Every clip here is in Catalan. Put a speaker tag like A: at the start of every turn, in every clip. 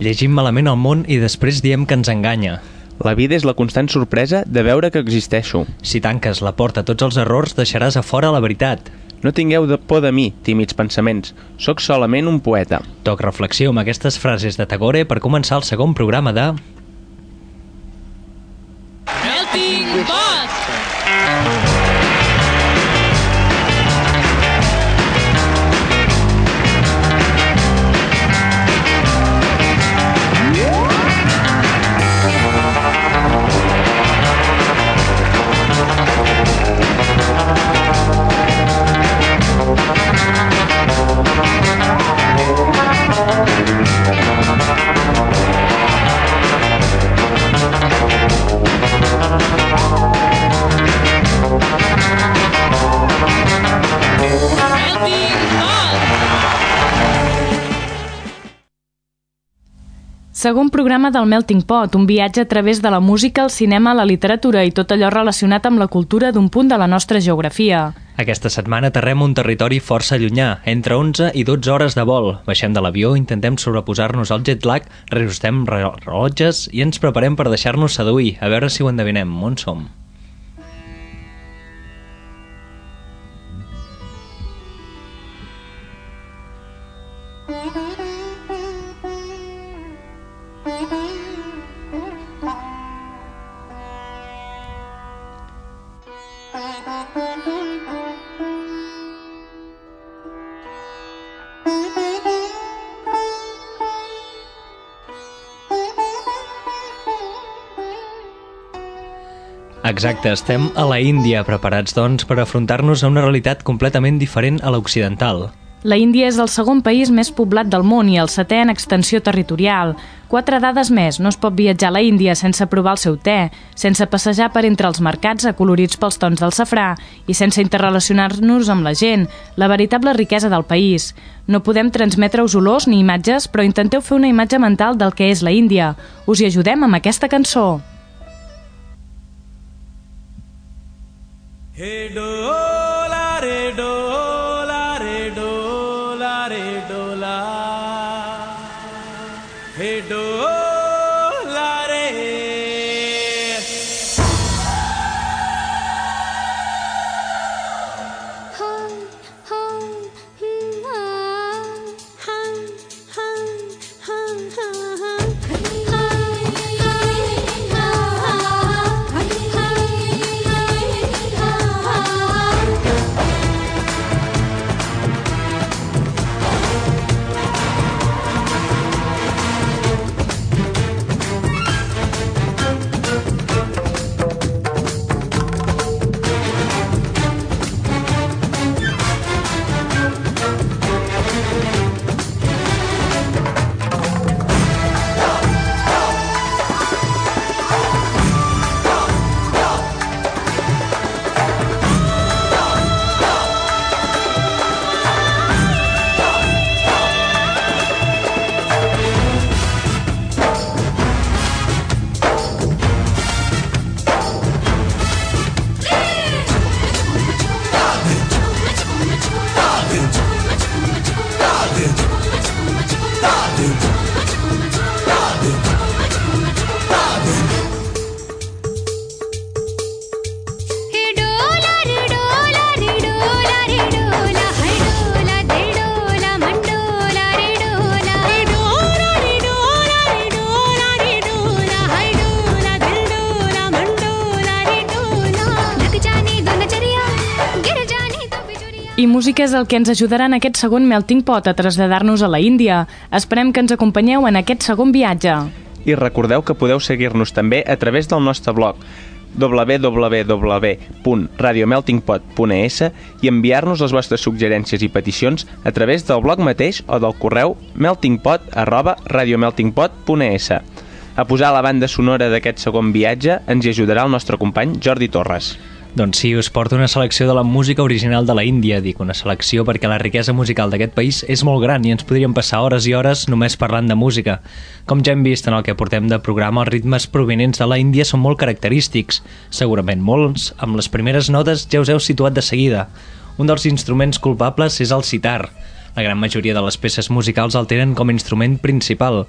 A: Llegim malament el món i després diem que ens enganya.
B: La vida és la constant sorpresa de veure que existeixo.
A: Si tanques la porta a tots els errors, deixaràs a fora la veritat.
B: No tingueu de por de mi, tímids pensaments. Soc solament un poeta.
A: Toc reflexió amb aquestes frases de Tagore per començar el segon programa de...
C: Segon programa del Melting Pot, un viatge a través de la música, el cinema, la literatura i tot allò relacionat amb la cultura d'un punt de la nostra geografia.
A: Aquesta setmana aterrem un territori força llunyà, entre 11 i 12 hores de vol. Baixem de l'avió, intentem sobreposar-nos al jet lag, reajustem re- rellotges i ens preparem per deixar-nos seduir, a veure si ho endevinem. On som? Exacte, estem a la Índia, preparats doncs per afrontar-nos a una realitat completament diferent a l'occidental.
C: La Índia és el segon país més poblat del món i el setè en extensió territorial. Quatre dades més. No es pot viatjar a la Índia sense provar el seu te, sense passejar per entre els mercats acolorits pels tons del safrà i sense interrelacionar-nos amb la gent, la veritable riquesa del país. No podem transmetre-us olors ni imatges, però intenteu fer una imatge mental del que és la Índia. Us hi ajudem amb aquesta cançó.
D: Hey, do, oh,
C: la. Música és el que ens ajudarà en aquest segon melting pot a traslladar-nos a la Índia. Esperem que ens acompanyeu en aquest segon viatge.
B: I recordeu que podeu seguir-nos també a través del nostre blog www.radiomeltingpot.es i enviar-nos les vostres suggerències i peticions a través del blog mateix o del correu meltingpot arroba radiomeltingpot.es. A posar la banda sonora d'aquest segon viatge ens hi ajudarà el nostre company Jordi Torres.
A: Doncs sí, us porto una selecció de la música original de la Índia. Dic una selecció perquè la riquesa musical d'aquest país és molt gran i ens podríem passar hores i hores només parlant de música. Com ja hem vist en el que portem de programa, els ritmes provinents de la Índia són molt característics. Segurament molts, amb les primeres notes ja us heu situat de seguida. Un dels instruments culpables és el sitar. La gran majoria de les peces musicals el tenen com a instrument principal.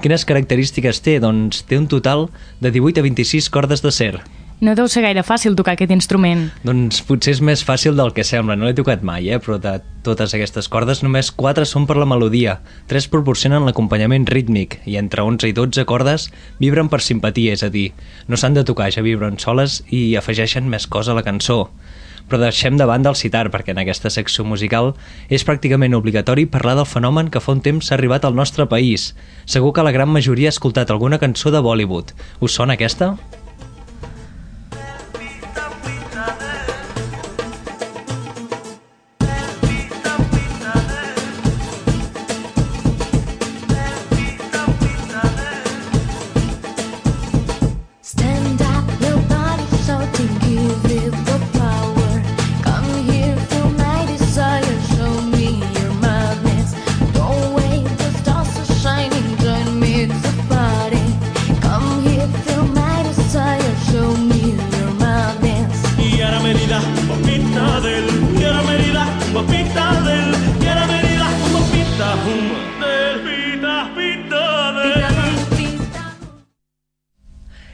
A: Quines característiques té? Doncs té un total de 18 a 26 cordes d'acer.
C: No deu ser gaire fàcil tocar aquest instrument.
A: Doncs potser és més fàcil del que sembla, no l'he tocat mai, eh? però de totes aquestes cordes només 4 són per la melodia, 3 proporcionen l'acompanyament rítmic i entre 11 i 12 cordes vibren per simpatia, és a dir, no s'han de tocar, ja vibren soles i afegeixen més cosa a la cançó. Però deixem de banda el citar, perquè en aquesta secció musical és pràcticament obligatori parlar del fenomen que fa un temps s'ha arribat al nostre país. Segur que la gran majoria ha escoltat alguna cançó de Bollywood. Us sona aquesta?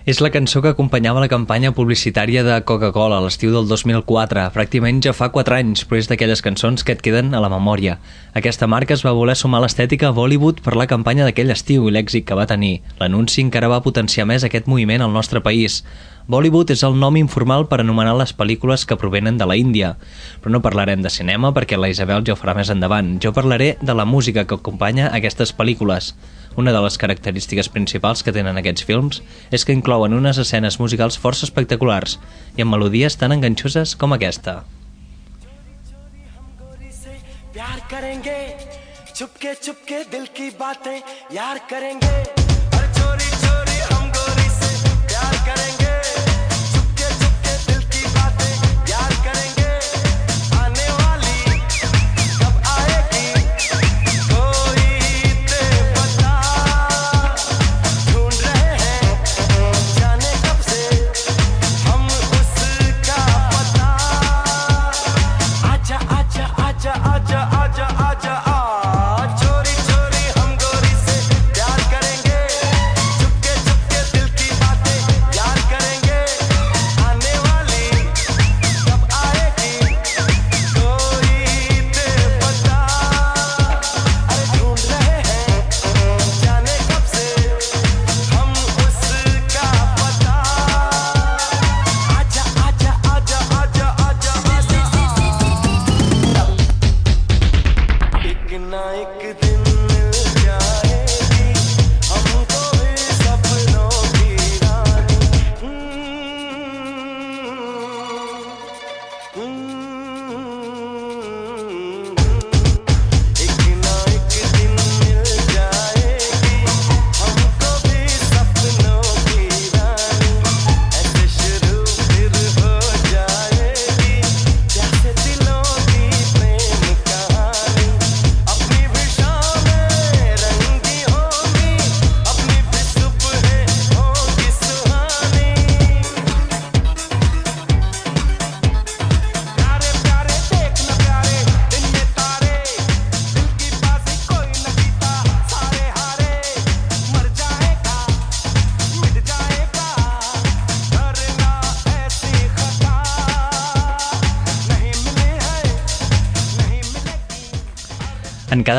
A: És la cançó que acompanyava la campanya publicitària de Coca-Cola a l'estiu del 2004. Pràcticament ja fa 4 anys, però és d'aquelles cançons que et queden a la memòria. Aquesta marca es va voler sumar a l'estètica Bollywood per la campanya d'aquell estiu i l'èxit que va tenir. L'anunci encara va potenciar més aquest moviment al nostre país. Bollywood és el nom informal per anomenar les pel·lícules que provenen de la Índia. Però no parlarem de cinema perquè la Isabel ja ho farà més endavant. Jo parlaré de la música que acompanya aquestes pel·lícules. Una de les característiques principals que tenen aquests films és que inclouen unes escenes musicals força espectaculars i amb melodies tan enganxoses com aquesta.
E: प्यार करेंगे चुपके चुपके दिल की बातें यार करेंगे हर चोरी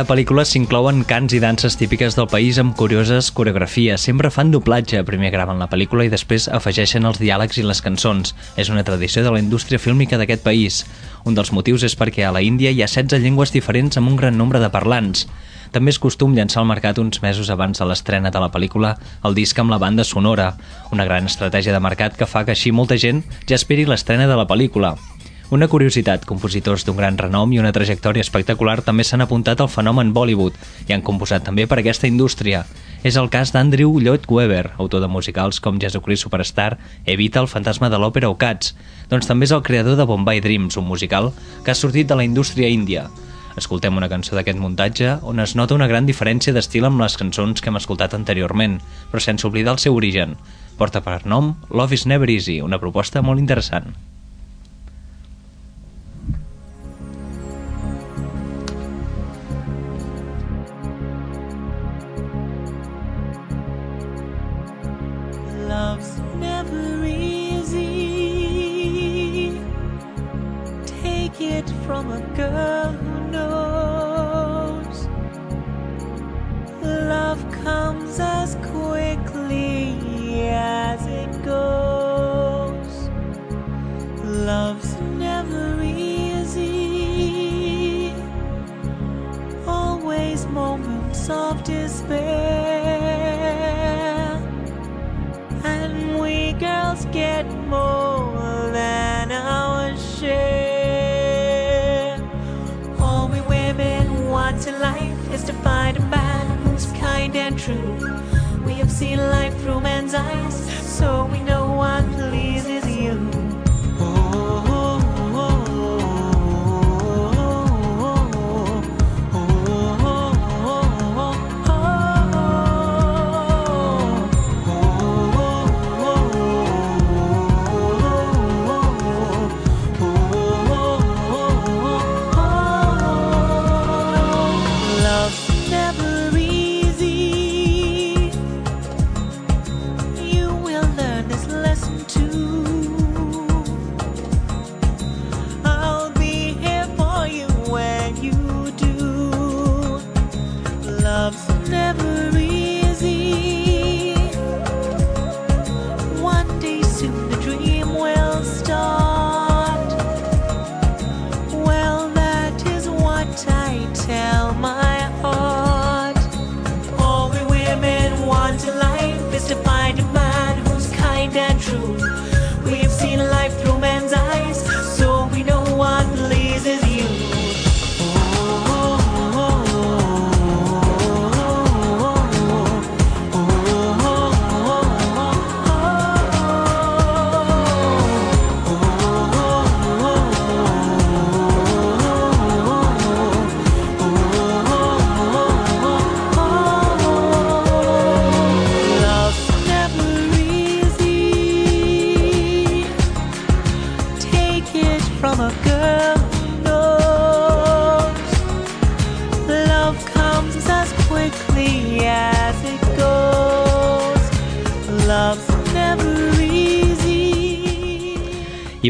A: cada pel·lícula s'inclouen cants i danses típiques del país amb curioses coreografies. Sempre fan doblatge, primer graven la pel·lícula i després afegeixen els diàlegs i les cançons. És una tradició de la indústria fílmica d'aquest país. Un dels motius és perquè a la Índia hi ha 16 llengües diferents amb un gran nombre de parlants. També és costum llançar al mercat uns mesos abans de l'estrena de la pel·lícula el disc amb la banda sonora, una gran estratègia de mercat que fa que així molta gent ja esperi l'estrena de la pel·lícula. Una curiositat, compositors d'un gran renom i una trajectòria espectacular també s'han apuntat al fenomen Bollywood i han composat també per aquesta indústria. És el cas d'Andrew Lloyd Webber, autor de musicals com Jesucrist Superstar, Evita, el fantasma de l'òpera o Cats. Doncs també és el creador de Bombay Dreams, un musical que ha sortit de la indústria índia. Escoltem una cançó d'aquest muntatge on es nota una gran diferència d'estil amb les cançons que hem escoltat anteriorment, però sense oblidar el seu origen. Porta per nom Love is Never Easy, una proposta molt interessant.
F: Love comes as quickly as it goes. Love's never easy. Always moments of despair. And we girls get more than our share. All we women want in life is to find a man and true. We have seen life through man's eyes, so we know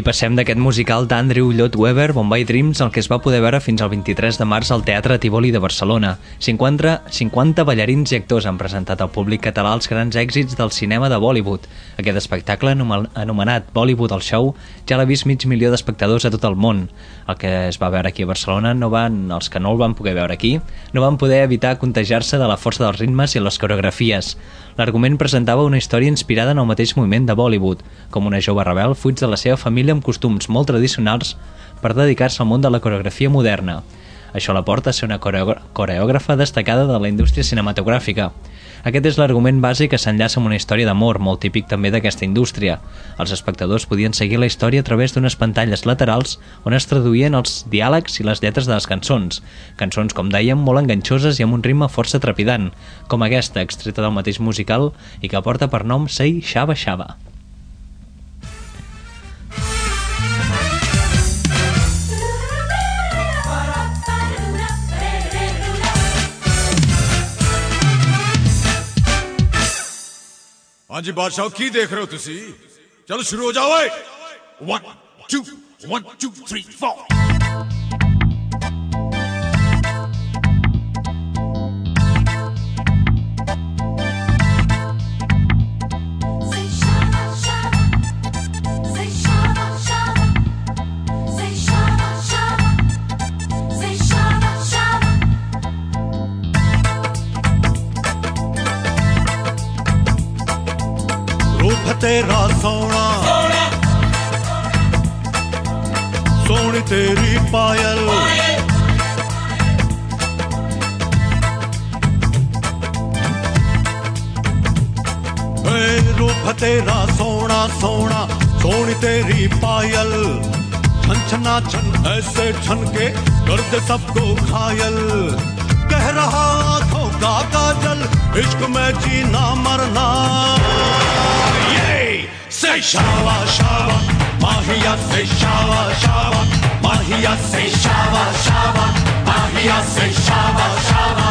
A: passem d'aquest musical d'Andrew Lloyd Webber, Bombay Dreams, el que es va poder veure fins al 23 de març al Teatre Tivoli de Barcelona. 50, 50 ballarins i actors han presentat al públic català els grans èxits del cinema de Bollywood. Aquest espectacle, anomenat Bollywood el Show, ja l'ha vist mig milió d'espectadors a tot el món. El que es va veure aquí a Barcelona, no van, els que no el van poder veure aquí, no van poder evitar contagiar-se de la força dels ritmes i les coreografies. L'argument presentava una història inspirada en el mateix moviment de Bollywood, com una jove rebel fuig de la seva família amb costums molt tradicionals per dedicar-se al món de la coreografia moderna. Això la porta a ser una coreògra- coreògrafa destacada de la indústria cinematogràfica. Aquest és l'argument bàsic que s'enllaça amb una història d'amor, molt típic també d'aquesta indústria. Els espectadors podien seguir la història a través d'unes pantalles laterals on es traduïen els diàlegs i les lletres de les cançons. Cançons, com dèiem, molt enganxoses i amb un ritme força trepidant, com aquesta, extreta del mateix musical i que porta per nom Sei Shava Shava.
G: हाँ जी बादशाह, की
D: देख रहे हो तुसी? चलो शुरू हो जाओ one two one two
H: three four तेरा सोना। सोनी। तेरी पायल। रूप तेरा सोना सोना सोनी तेरी पायल। छन छना छन ऐसे छन के दर्द सबको घायल। कह रहा आँखों का काजल इश्क में जीना मरना। से शावा शावा माहिया से शावा शावा माहिया से शावा शावा माहिया से शावा Shava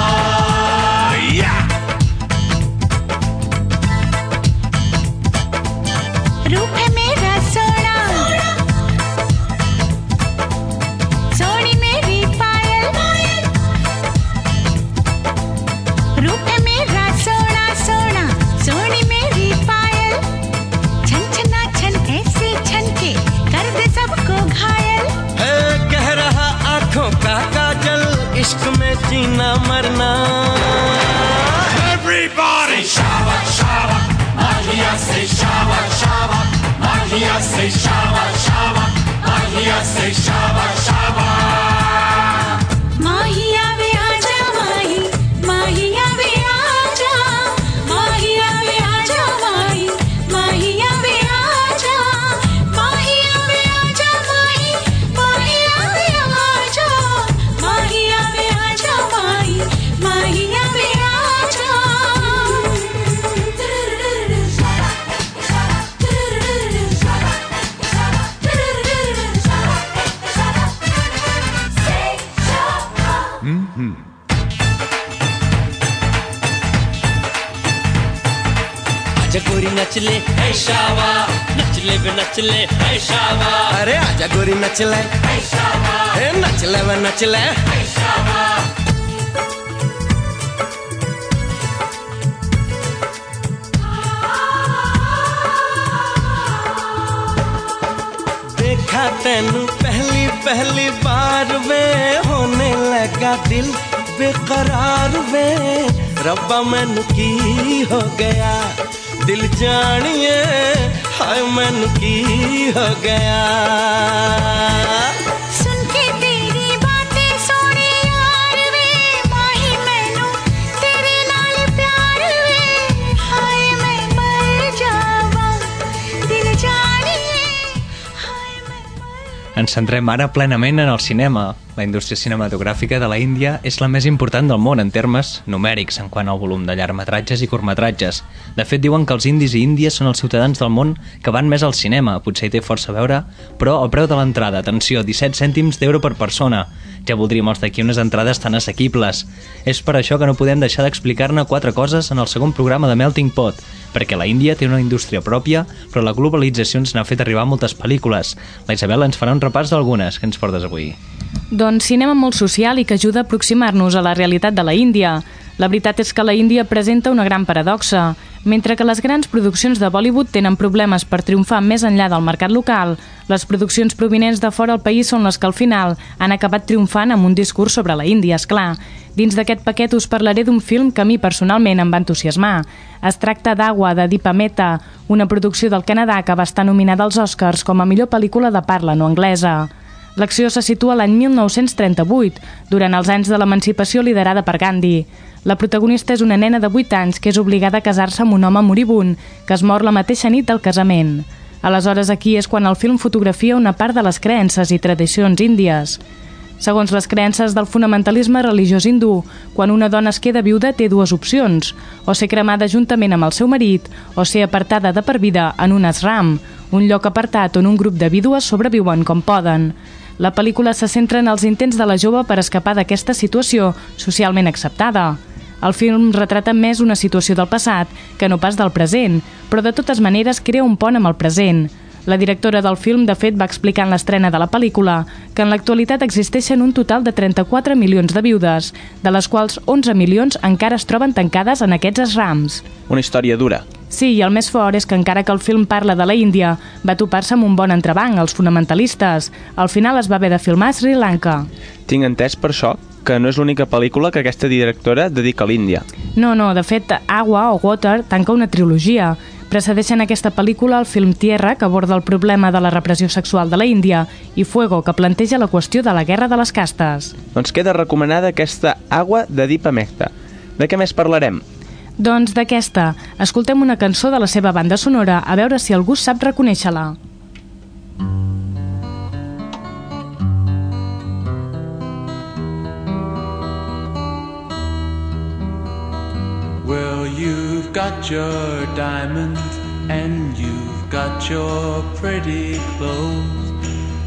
H: yeah!
G: Magia, say shaba, shaba. Magia, say shaba, shaba.
I: गोरी नच ले है शावा। नच ले वे नच ले है शावा। अरे आजा गोरी नच ले है शावा। ए नच वे नच ले है शावा। देखा तेनू पहली पहली बार वे होने लगा दिल बेकरार वे। रब्बा मैनू की हो गया? दिल जानिए हाय मन की हो गया।
A: ens centrem ara plenament en el cinema, la indústria cinematogràfica de la Índia és la més important del món en termes numèrics en quant al volum de llargmetratges i curtmetratges. De fet, diuen que els indis i índies són els ciutadans del món que van més al cinema. Potser hi té força a veure, però el preu de l'entrada, atenció, 17 cèntims d'euro per persona. Ja voldríem els d'aquí unes entrades tan assequibles. És per això que no podem deixar d'explicar-ne quatre coses en el segon programa de Melting Pot, perquè la Índia té una indústria pròpia, però la globalització ens n'ha fet arribar moltes pel·lícules. La Isabel ens farà un repàs d'algunes. que ens portes avui?
C: Cinema molt social i que ajuda a aproximar-nos a la realitat de la Índia. La veritat és que la Índia presenta una gran paradoxa. Mentre que les grans produccions de Bollywood tenen problemes per triomfar més enllà del mercat local, les produccions provinents de fora del país són les que al final han acabat triomfant amb un discurs sobre la Índia, és clar. Dins d'aquest paquet us parlaré d'un film que a mi personalment em va entusiasmar. Es tracta d'Agua, de Deepa Mehta, una producció del Canadà que va estar nominada als Oscars com a millor pel·lícula de parla no anglesa. L'acció se situa l'any 1938, durant els anys de l'emancipació liderada per Gandhi. La protagonista és una nena de 8 anys que és obligada a casar-se amb un home moribund, que es mor la mateixa nit del casament. Aleshores aquí és quan el film fotografia una part de les creences i tradicions índies. Segons les creences del fonamentalisme religiós hindú, quan una dona es queda viuda té dues opcions, o ser cremada juntament amb el seu marit, o ser apartada de per vida en un ashram, un lloc apartat on un grup de vídues sobreviuen com poden. La pel·lícula se centra en els intents de la jove per escapar d'aquesta situació socialment acceptada. El film retrata més una situació del passat que no pas del present, però de totes maneres crea un pont amb el present. La directora del film, de fet, va explicar en l'estrena de la pel·lícula que en l'actualitat existeixen un total de 34 milions de viudes, de les quals 11 milions encara es troben tancades en aquests esrams.
B: Una història dura.
C: Sí, i el més fort és que encara que el film parla de la Índia, va topar-se amb un bon entrebanc, els fonamentalistes. Al final es va haver de filmar a Sri Lanka.
B: Tinc entès per això que no és l'única pel·lícula que aquesta directora dedica a l'Índia.
C: No, no, de fet, Agua o Water tanca una trilogia. Precedeixen aquesta pel·lícula el film Tierra, que aborda el problema de la repressió sexual de la Índia, i Fuego, que planteja la qüestió de la guerra de les castes.
B: Doncs queda recomanada aquesta Agua de Deepa Mehta. De què més parlarem?
C: Doncs d'aquesta, escoltem una cançó de la seva banda sonora a veure si algú sap reconèixer-la.
J: Well, you've got your diamonds and you've got your pretty clothes,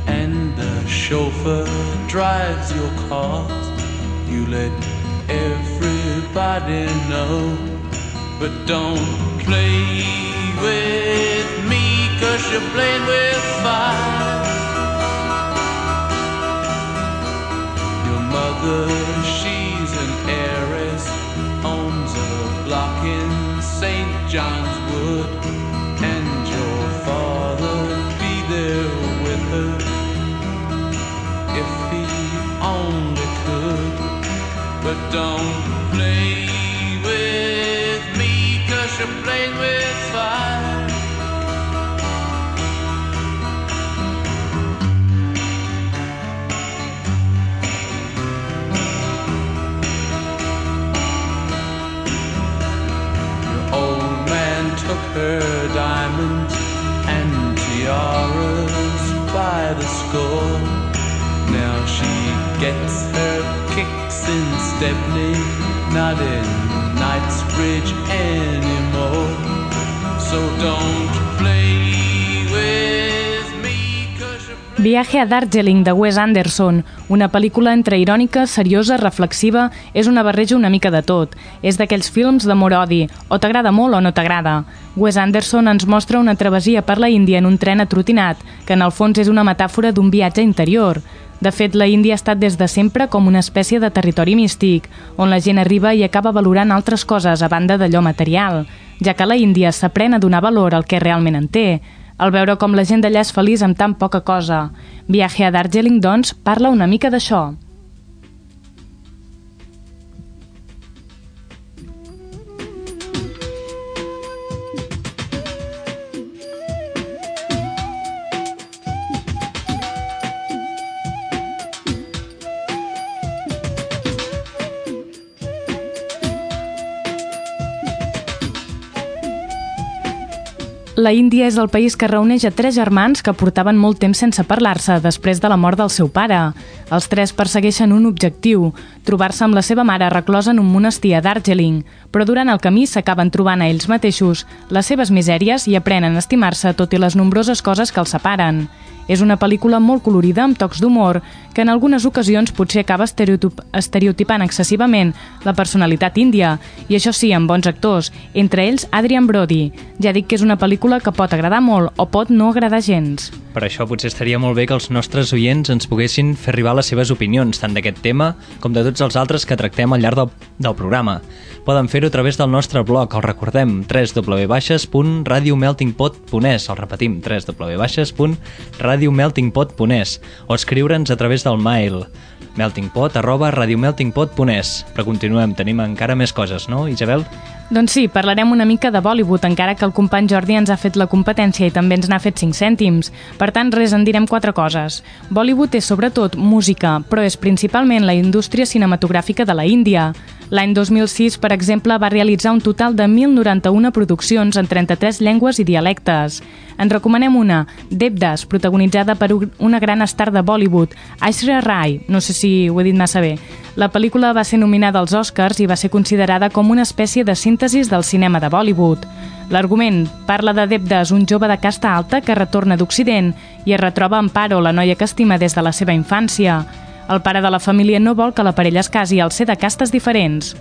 J: and the chauffeur drives your cars. You let everybody know, but don't play with me, cause you're playing with fire. Your mother, don't play with me, cause you're playing with fire. Your old man took her diamonds and tiaras by the score. Now she gets her in Stepney, not in Knightsbridge anymore. So don't play with me,
C: Viaje a Darjeeling de Wes Anderson, una pel·lícula entre irònica, seriosa, reflexiva, és una barreja una mica de tot. És d'aquells films d'amor-odi, o t'agrada molt o no t'agrada. Wes Anderson ens mostra una travessia per la Índia en un tren atrotinat, que en el fons és una metàfora d'un viatge interior. De fet, la Índia ha estat des de sempre com una espècie de territori místic, on la gent arriba i acaba valorant altres coses a banda d'allò material, ja que la Índia s'aprèn a donar valor al que realment en té, al veure com la gent d'allà és feliç amb tan poca cosa. Viaje a Darjeeling, doncs, parla una mica d'això. La Índia és el país que reuneix a tres germans que portaven molt temps sense parlar-se després de la mort del seu pare. Els tres persegueixen un objectiu, trobar-se amb la seva mare reclosa en un monestir a Darjeeling, però durant el camí s'acaben trobant a ells mateixos, les seves misèries i aprenen a estimar-se tot i les nombroses coses que els separen. És una pel·lícula molt colorida amb tocs d'humor que en algunes ocasions potser acaba estereotip estereotipant excessivament la personalitat índia, i això sí, amb bons actors, entre ells Adrian Brody. Ja dic que és una pel·lícula que pot agradar molt o pot no agradar gens.
A: Per això potser estaria molt bé que els nostres oients ens poguessin fer arribar les seves opinions, tant d'aquest tema com de tots els altres que tractem al llarg del, del programa. Poden fer-ho a través del nostre blog, el recordem, www.radiomeltingpot.es, el repetim, www.radiomeltingpot.es, o escriure'ns a través del mail meltingpot arroba radiomeltingpot.es. Però continuem, tenim encara més coses, no, Isabel?
C: Doncs sí, parlarem una mica de Bollywood, encara que el company Jordi ens ha fet la competència i també ens n'ha fet 5 cèntims. Per tant, res, en direm quatre coses. Bollywood és sobretot música, però és principalment la indústria cinematogràfica de la Índia. L'any 2006, per exemple, va realitzar un total de 1.091 produccions en 33 llengües i dialectes. En recomanem una, Devdas, protagonitzada per una gran estar de Bollywood, Aishwarya Rai, no sé si ho he dit massa bé. La pel·lícula va ser nominada als Oscars i va ser considerada com una espècie de síntesis del cinema de Bollywood. L'argument parla de Devdas, un jove de casta alta que retorna d'Occident i es retroba amb Paro, la noia que estima des de la seva infància. El pare de la família no vol que la parella es casi al ser de castes diferents.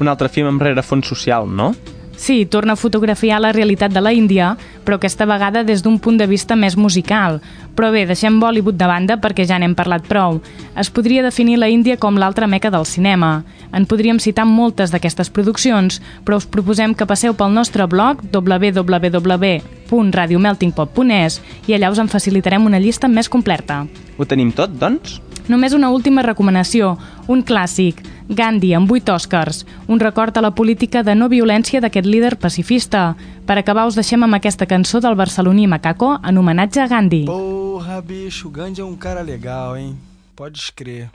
B: Un altre film amb rerefons social, no?
C: Sí, torna a fotografiar la realitat de la Índia, però aquesta vegada des d'un punt de vista més musical. Però bé, deixem Bollywood de banda perquè ja n'hem parlat prou. Es podria definir la Índia com l'altra meca del cinema. En podríem citar moltes d'aquestes produccions, però us proposem que passeu pel nostre blog www.radiomeltingpot.es i allà us en facilitarem una llista més completa.
B: Ho tenim tot, doncs?
C: Només una última recomanació, un clàssic, Gandhi, amb 8 Oscars, un record a la política de no violència d'aquest líder pacifista. Per acabar, us deixem amb aquesta cançó del barceloní Macaco en homenatge a Gandhi.
K: Porra, bicho, o Gandhi é um cara legal, hein? Pode crer.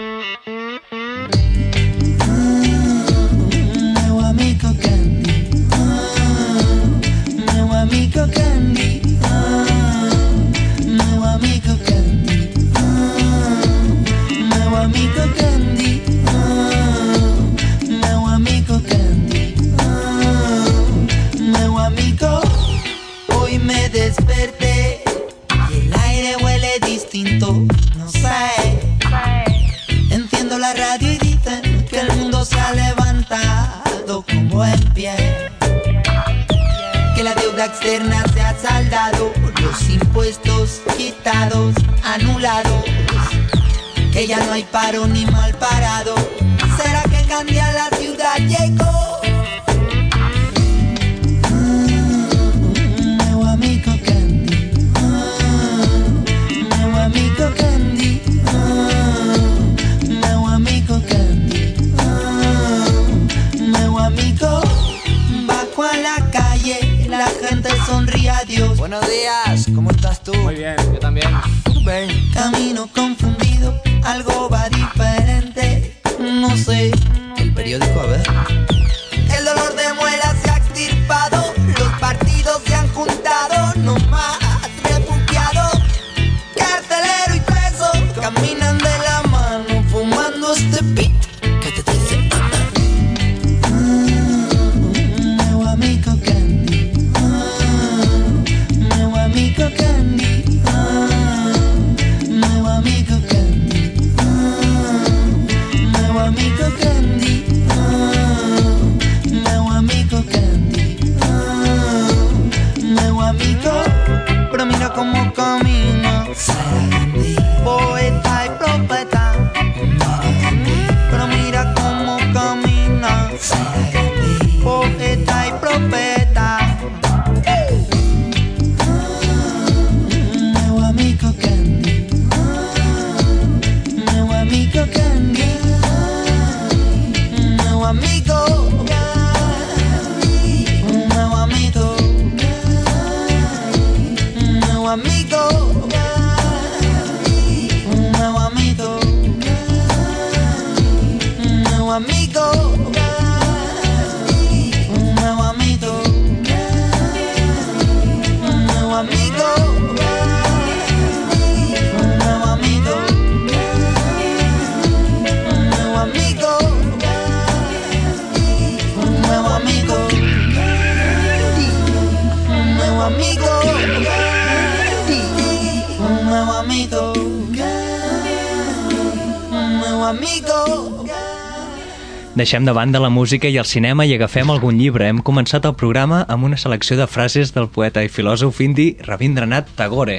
A: Deixem de banda la música i el cinema i agafem algun llibre. Hem començat el programa amb una selecció de frases del poeta i filòsof indi Rabindranath Tagore.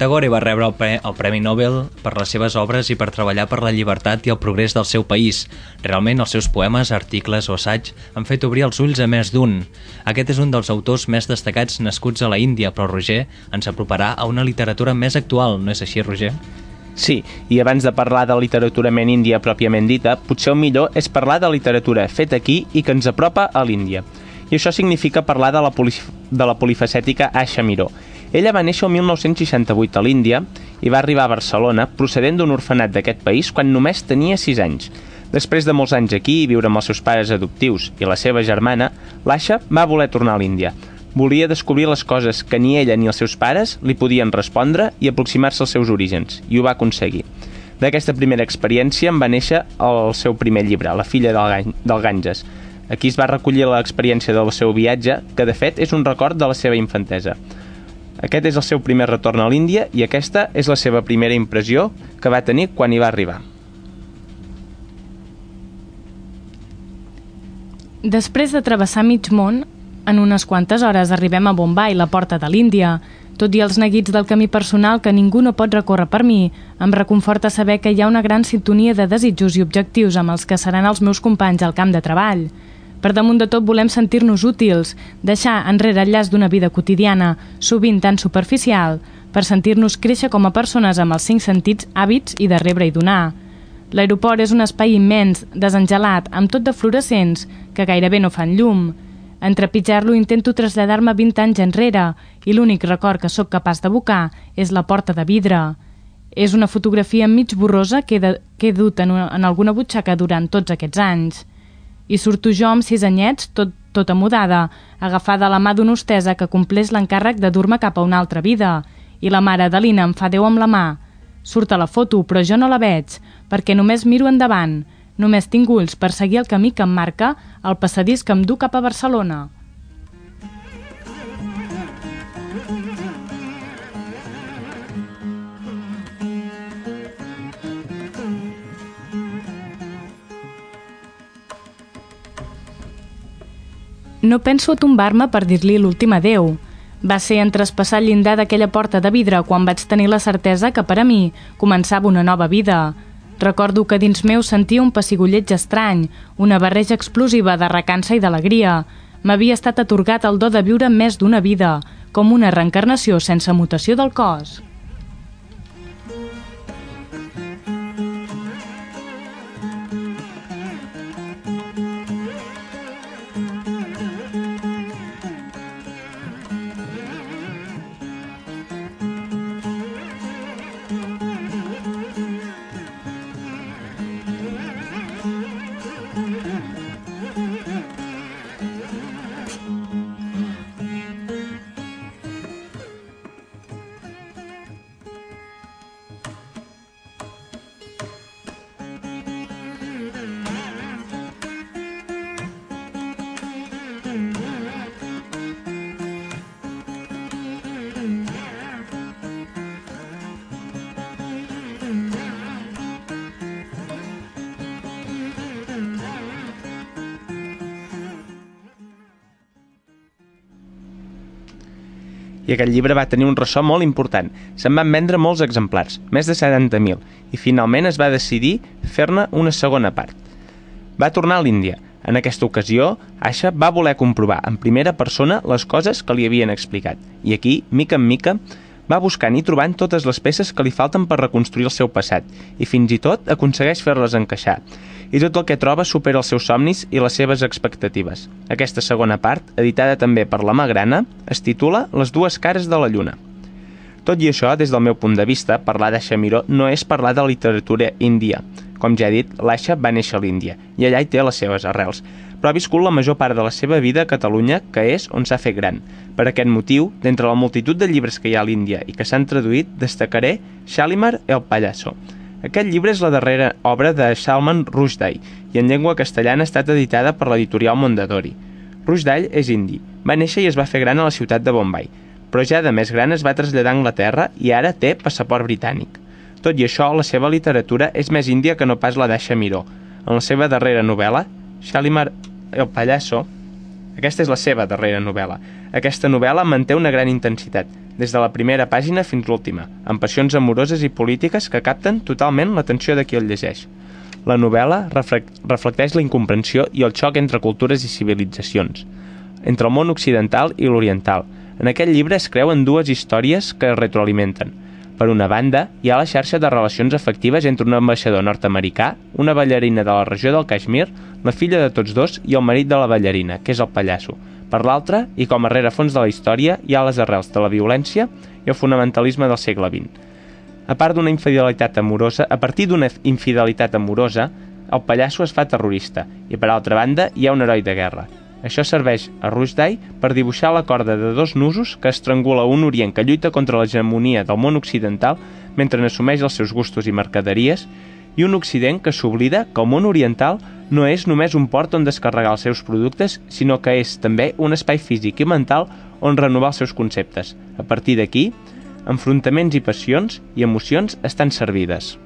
A: Tagore va rebre el, pre el Premi Nobel per les seves obres i per treballar per la llibertat i el progrés del seu país. Realment, els seus poemes, articles o assaigs han fet obrir els ulls a més d'un. Aquest és un dels autors més destacats nascuts a la Índia, però Roger ens aproparà a una literatura més actual, no és així, Roger?
B: Sí, i abans de parlar de literatura men índia pròpiament dita, potser el millor és parlar de literatura feta aquí i que ens apropa a l'Índia. I això significa parlar de la, poli de la polifacètica Asha Miró. Ella va néixer el 1968 a l'Índia i va arribar a Barcelona procedent d'un orfenat d'aquest país quan només tenia 6 anys. Després de molts anys aquí i viure amb els seus pares adoptius i la seva germana, l'Asha va voler tornar a l'Índia. Volia descobrir les coses que ni ella ni els seus pares li podien respondre i aproximar-se als seus orígens, i ho va aconseguir. D'aquesta primera experiència en va néixer el seu primer llibre, La filla del, del Ganges. Aquí es va recollir l'experiència del seu viatge, que de fet és un record de la seva infantesa. Aquest és el seu primer retorn a l'Índia i aquesta és la seva primera impressió que va tenir quan hi va arribar.
C: Després de travessar mig món, en unes quantes hores arribem a Bombay, la porta de l'Índia. Tot i els neguits del camí personal que ningú no pot recórrer per mi, em reconforta saber que hi ha una gran sintonia de desitjos i objectius amb els que seran els meus companys al camp de treball. Per damunt de tot volem sentir-nos útils, deixar enrere el llaç d'una vida quotidiana, sovint tan superficial, per sentir-nos créixer com a persones amb els cinc sentits, hàbits i de rebre i donar. L'aeroport és un espai immens, desengelat, amb tot de fluorescents, que gairebé no fan llum. En trepitjar-lo intento traslladar-me 20 anys enrere i l'únic record que sóc capaç d'evocar és la porta de vidre. És una fotografia mig borrosa que he, de, que he dut en, una, en alguna butxaca durant tots aquests anys. I surto jo amb sis anyets, tot, tota mudada, agafada a la mà d'una hostesa que compleix l'encàrrec de dur-me cap a una altra vida. I la mare d'Alina em fa Déu amb la mà. Surt a la foto, però jo no la veig, perquè només miro endavant. Només tinc ulls per seguir el camí que em marca el passadís que em du cap a Barcelona. No penso tombar-me per dir-li l'últim adeu. Va ser en traspassar el llindar d'aquella porta de vidre quan vaig tenir la certesa que per a mi començava una nova vida. Recordo que dins meu sentia un pessigolleig estrany, una barreja explosiva de recança i d'alegria. M'havia estat atorgat el do de viure més d'una vida, com una reencarnació sense mutació del cos.
B: I aquest llibre va tenir un ressò molt important. Se'n van vendre molts exemplars, més de 70.000, i finalment es va decidir fer-ne una segona part. Va tornar a l'Índia. En aquesta ocasió, Asha va voler comprovar en primera persona les coses que li havien explicat, i aquí, mica en mica, va buscant i trobant totes les peces que li falten per reconstruir el seu passat, i fins i tot aconsegueix fer-les encaixar. I tot el que troba supera els seus somnis i les seves expectatives. Aquesta segona part, editada també per la Magrana, es titula Les dues cares de la lluna. Tot i això, des del meu punt de vista, parlar d'Aixa Miró no és parlar de literatura índia. Com ja he dit, l'Aixa va néixer a l'Índia, i allà hi té les seves arrels, però ha viscut la major part de la seva vida a Catalunya, que és on s'ha fet gran. Per aquest motiu, d'entre la multitud de llibres que hi ha a l'Índia i que s'han traduït, destacaré Shalimar el Pallasso. Aquest llibre és la darrera obra de Salman Rushdie i en llengua castellana ha estat editada per l'editorial Mondadori. Rushdie és indi, va néixer i es va fer gran a la ciutat de Bombay, però ja de més gran es va traslladar a Anglaterra i ara té passaport britànic. Tot i això, la seva literatura és més índia que no pas la d'Aixa Miró. En la seva darrera novel·la, Shalimar el Pallasso, aquesta és la seva darrera novel·la. Aquesta novel·la manté una gran intensitat, des de la primera pàgina fins l'última, amb passions amoroses i polítiques que capten totalment l'atenció de qui el llegeix. La novel·la reflec- reflecteix la incomprensió i el xoc entre cultures i civilitzacions, entre el món occidental i l'oriental. En aquest llibre es creuen dues històries que es retroalimenten. Per una banda, hi ha la xarxa de relacions afectives entre un ambaixador nord-americà, una ballarina de la regió del Kashmir, la filla de tots dos i el marit de la ballarina, que és el pallasso. Per l'altra, i com a rerefons de la història, hi ha les arrels de la violència i el fonamentalisme del segle XX. A part d'una infidelitat amorosa, a partir d'una infidelitat amorosa, el pallasso es fa terrorista i, per altra banda, hi ha un heroi de guerra. Això serveix a Rushdie per dibuixar la corda de dos nusos que estrangula un Orient que lluita contra l'hegemonia del món occidental mentre n'assumeix els seus gustos i mercaderies i un Occident que s'oblida que el món oriental no és només un port on descarregar els seus productes, sinó que és també un espai físic i mental on renovar els seus conceptes. A partir d'aquí, enfrontaments i passions i emocions estan servides.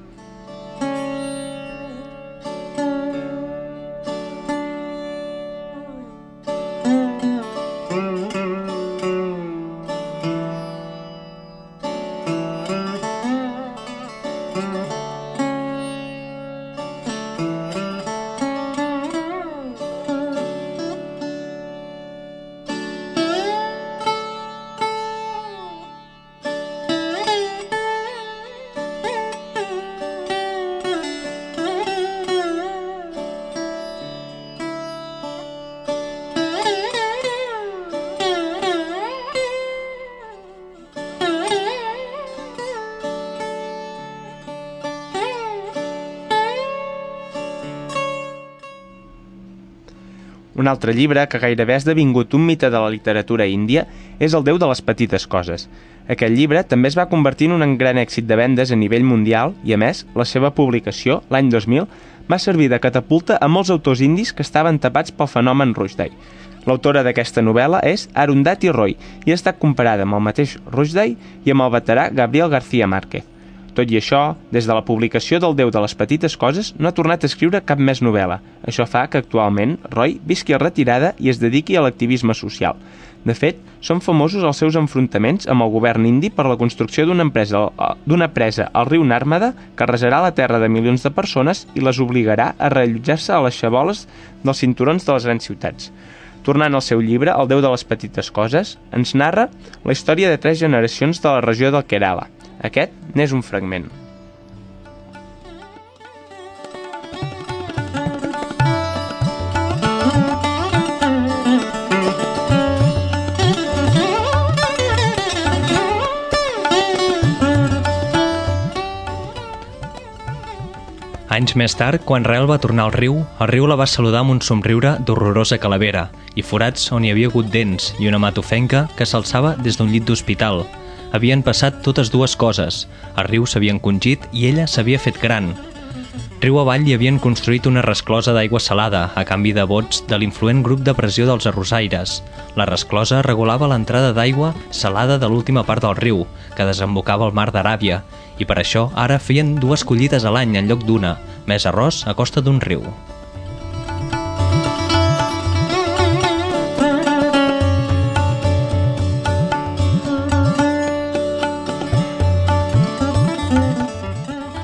B: Un altre llibre que gairebé ha esdevingut un mite de la literatura índia és El Déu de les petites coses. Aquest llibre també es va convertir en un gran èxit de vendes a nivell mundial i, a més, la seva publicació, l'any 2000, va servir de catapulta a molts autors indis que estaven tapats pel fenomen Rushdie. L'autora d'aquesta novel·la és Arundhati Roy i ha estat comparada amb el mateix Rushdie i amb el veterà Gabriel García Márquez. Tot i això, des de la publicació del Déu de les petites coses, no ha tornat a escriure cap més novel·la. Això fa que actualment Roy visqui a retirada i es dediqui a l'activisme social. De fet, són famosos els seus enfrontaments amb el govern indi per la construcció d'una empresa d'una presa al riu Nàrmada que resarà la terra de milions de persones i les obligarà a reallotjar-se a les xaboles dels cinturons de les grans ciutats. Tornant al seu llibre, El Déu de les petites coses, ens narra la història de tres generacions de la regió del Kerala. Aquest n'és un fragment.
A: Anys més tard, quan Rel va tornar al riu, el riu la va saludar amb un somriure d'horrorosa calavera i forats on hi havia hagut dents i una matofenca que s'alçava des d'un llit d'hospital. Havien passat totes dues coses. El riu s'havia encongit i ella s'havia fet gran. Riu avall hi havien construït una resclosa d'aigua salada a canvi de vots de l'influent grup de pressió dels arrossaires. La resclosa regulava l'entrada d'aigua salada de l'última part del riu, que desembocava al mar d'Aràbia, i per això ara feien dues collites a l'any en lloc d'una, més arròs a costa d'un riu.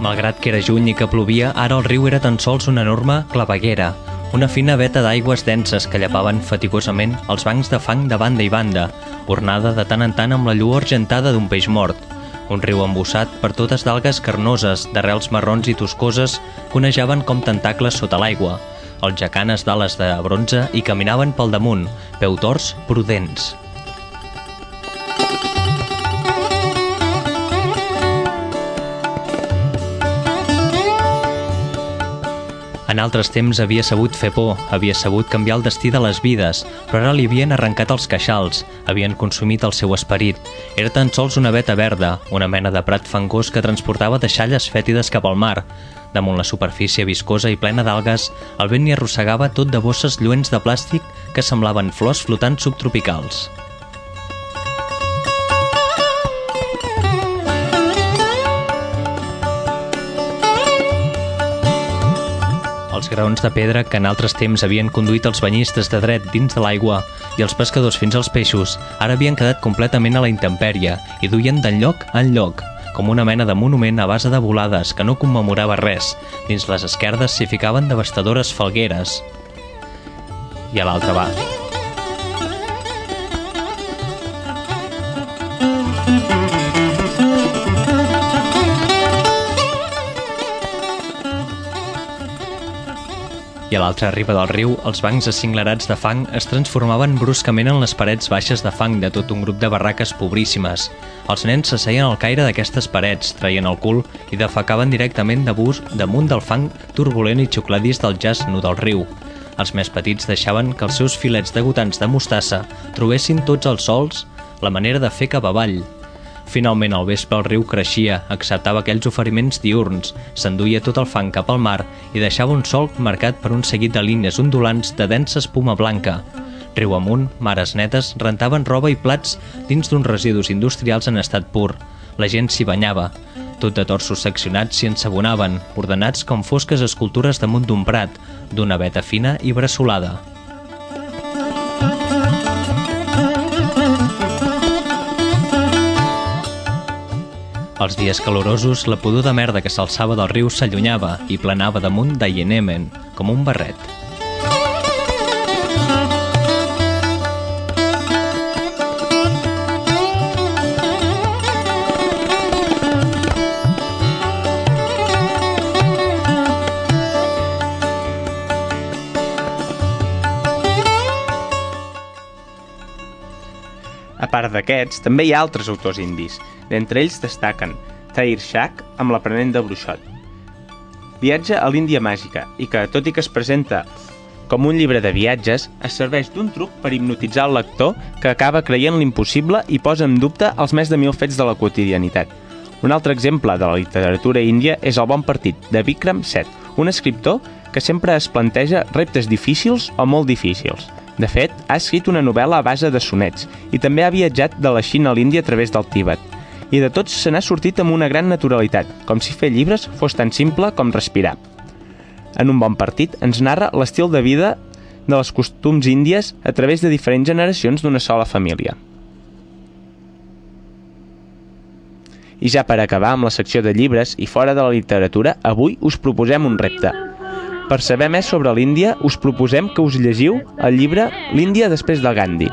A: Malgrat que era juny i que plovia, ara el riu era tan sols una enorme claveguera, una fina veta d'aigües denses que llapaven fatigosament els bancs de fang de banda i banda, ornada de tant en tant amb la lluor argentada d'un peix mort. Un riu embossat per totes d'algues carnoses, d'arrels marrons i toscoses, que onejaven com tentacles sota l'aigua. Els jacanes d'ales de bronze i caminaven pel damunt, peu tors, prudents. En altres temps havia sabut fer por, havia sabut canviar el destí de les vides, però ara li havien arrencat els queixals, havien consumit el seu esperit. Era tan sols una veta verda, una mena de prat fangós que transportava deixalles fètides cap al mar. Damunt la superfície viscosa i plena d'algues, el vent hi arrossegava tot de bosses lluents de plàstic que semblaven flors flotants subtropicals. Graons de pedra que en altres temps havien conduït els banyistes de dret dins de l'aigua i els pescadors fins als peixos, ara havien quedat completament a la intempèrie i duien d'enlloc en lloc, com una mena de monument a base de volades que no commemorava res. Dins les esquerdes s'hi ficaven devastadores falgueres. I a l'altra va. I a l'altra riba del riu, els bancs acinglerats de fang es transformaven bruscament en les parets baixes de fang de tot un grup de barraques pobríssimes. Els nens s'asseien al caire d'aquestes parets, traien el cul i defecaven directament de bus damunt del fang turbulent i xucladís del jaç nu del riu. Els més petits deixaven que els seus filets degutants de mostassa trobessin tots els sols la manera de fer cap avall, Finalment, al vespre el riu creixia, acceptava aquells oferiments diurns, s'enduia tot el fang cap al mar i deixava un solc marcat per un seguit de línies ondulants de densa espuma blanca. Riu amunt, mares netes rentaven roba i plats dins d'uns residus industrials en estat pur. La gent s'hi banyava. Tot de torsos seccionats s'hi ensabonaven, ordenats com fosques escultures damunt d'un prat, d'una veta fina i bressolada. Els dies calorosos, la pudor de merda que s'alçava del riu s'allunyava i planava damunt de Yenemen, com un barret.
B: A part d'aquests, també hi ha altres autors indis. D'entre ells destaquen Tahir Shah amb l'aprenent de bruixot. Viatge a l'Índia màgica i que, tot i que es presenta com un llibre de viatges, es serveix d'un truc per hipnotitzar el lector que acaba creient l'impossible i posa en dubte els més de mil fets de la quotidianitat. Un altre exemple de la literatura índia és El bon partit, de Vikram Seth, un escriptor que sempre es planteja reptes difícils o molt difícils. De fet, ha escrit una novel·la a base de sonets i també ha viatjat de la Xina a l'Índia a través del Tíbet. I de tots se n'ha sortit amb una gran naturalitat, com si fer llibres fos tan simple com respirar. En un bon partit ens narra l'estil de vida de les costums índies a través de diferents generacions d'una sola família. I ja per acabar amb la secció de llibres i fora de la literatura, avui us proposem un repte. Per saber més sobre l'Índia, us proposem que us llegiu el llibre L'Índia després de Gandhi,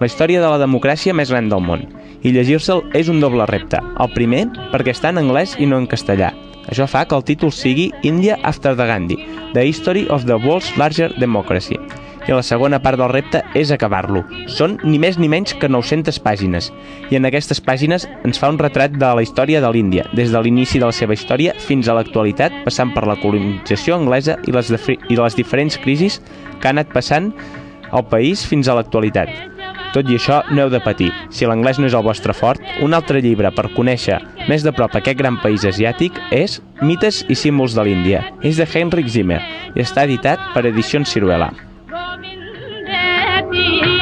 B: la història de la democràcia més gran del món. I llegir-se'l és un doble repte. El primer, perquè està en anglès i no en castellà. Això fa que el títol sigui India After the Gandhi, The History of the World's Larger Democracy. I la segona part del repte és acabar-lo. Són ni més ni menys que 900 pàgines. I en aquestes pàgines ens fa un retrat de la història de l'Índia, des de l'inici de la seva història fins a l'actualitat, passant per la colonització anglesa i les, i les diferents crisis que ha anat passant al país fins a l'actualitat. Tot i això, no heu de patir. Si l'anglès no és el vostre fort, un altre llibre per conèixer més de prop aquest gran país asiàtic és Mites i símbols de l'Índia. És de Heinrich Zimmer i està editat per Edicions Ciruela.
L: see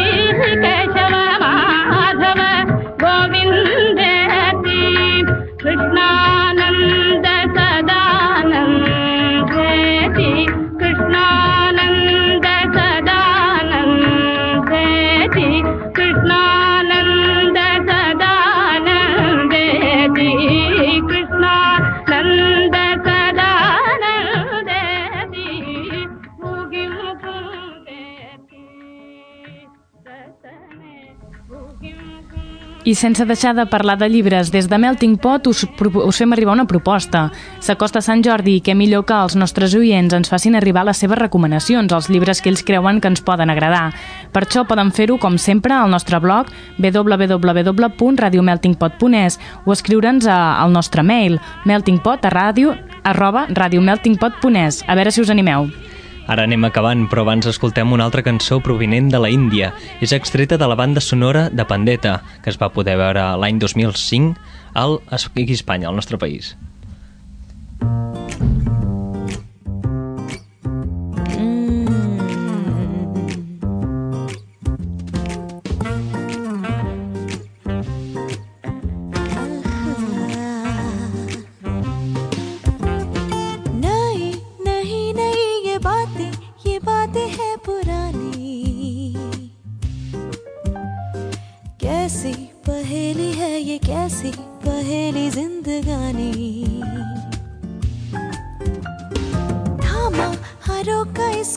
C: I sense deixar de parlar de llibres, des de Melting Pot us, us fem arribar una proposta. S'acosta Sant Jordi i què millor que els nostres oients ens facin arribar les seves recomanacions, els llibres que ells creuen que ens poden agradar. Per això poden fer-ho, com sempre, al nostre blog www.radiomeltingpot.es o escriure'ns al nostre mail meltingpot a arroba radiomeltingpot.es. A veure si us animeu.
A: Ara anem acabant, però abans escoltem una altra cançó provinent de la Índia. És extreta de la banda sonora de Pandeta, que es va poder veure l'any 2005 al, Espanya, al nostre país.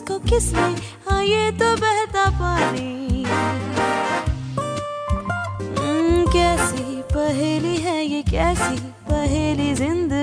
D: इसको किसने हाँ ये तो बहता पानी। हम्म, कैसी पहेली है ये कैसी पहेली जिंदगानी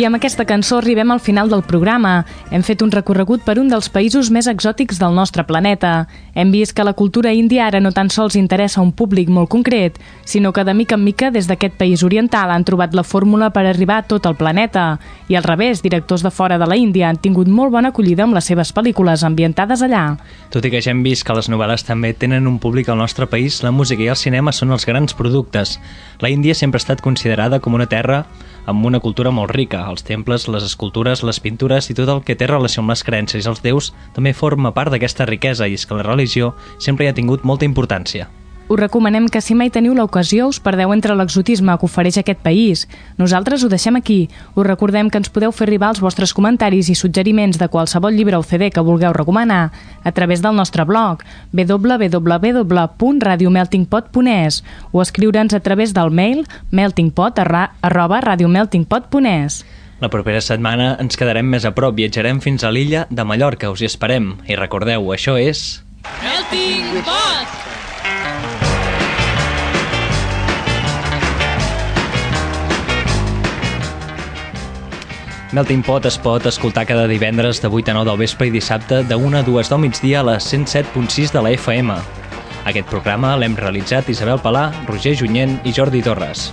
C: I amb aquesta cançó arribem al final del programa. Hem fet un recorregut per un dels països més exòtics del nostre planeta. Hem vist que la cultura índia ara no tan sols interessa un públic molt concret, sinó que de mica en mica des d'aquest país oriental han trobat la fórmula per arribar a tot el planeta. I al revés, directors de fora de la Índia han tingut molt bona acollida amb les seves pel·lícules ambientades allà.
A: Tot i que ja hem vist que les novel·les també tenen un públic al nostre país, la música i el cinema són els grans productes. La Índia sempre ha estat considerada com una terra amb una cultura molt rica. Els temples, les escultures, les pintures i tot el que té relació amb les creences i els déus també forma part d'aquesta riquesa i és que la religió sempre hi ha tingut molta importància.
C: Us recomanem que si mai teniu l'ocasió us perdeu entre l'exotisme que ofereix aquest país. Nosaltres ho deixem aquí. Us recordem que ens podeu fer arribar els vostres comentaris i suggeriments de qualsevol llibre o CD que vulgueu recomanar a través del nostre blog www.radiomeltingpot.es o escriure'ns a través del mail meltingpot arroba radiomeltingpot.es.
A: La propera setmana ens quedarem més a prop, viatjarem fins a l'illa de Mallorca, us hi esperem. I recordeu, això és...
M: Melting Pot!
A: Melting Pot es pot escoltar cada divendres de 8 a 9 del vespre i dissabte de 1 a 2 del migdia a les 107.6 de la FM. Aquest programa l'hem realitzat Isabel Palà, Roger Junyent i Jordi Torres.